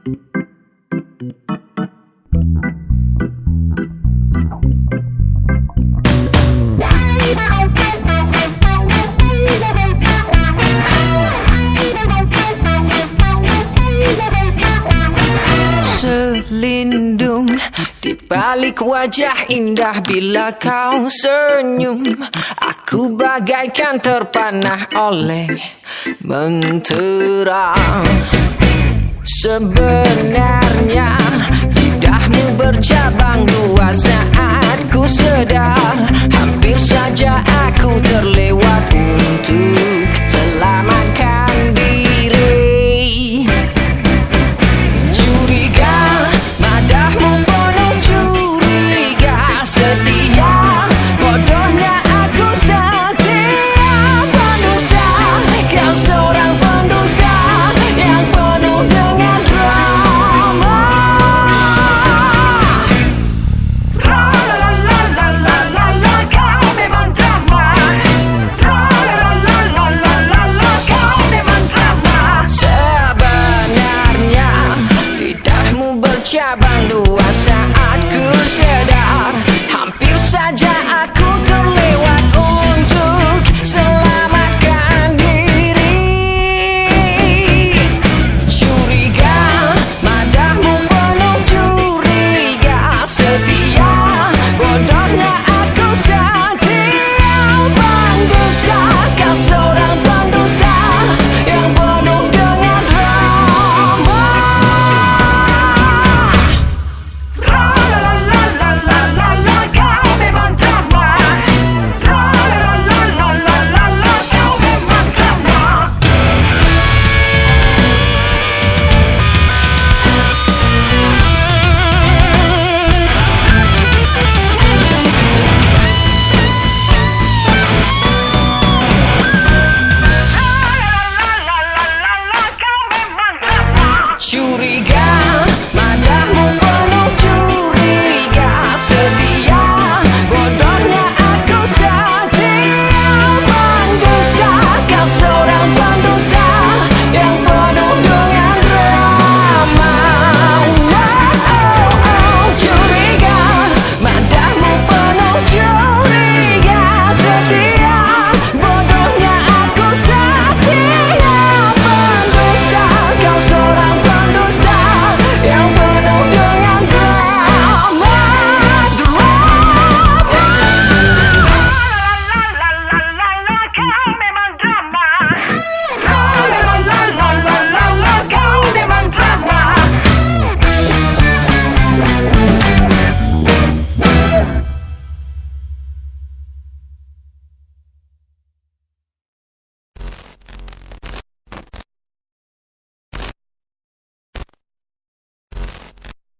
Selindung di balik wajah indah bila kau senyum. Aku bagaikan terpanah oleh mentera Sebenarnya lidahmu bercabang curiga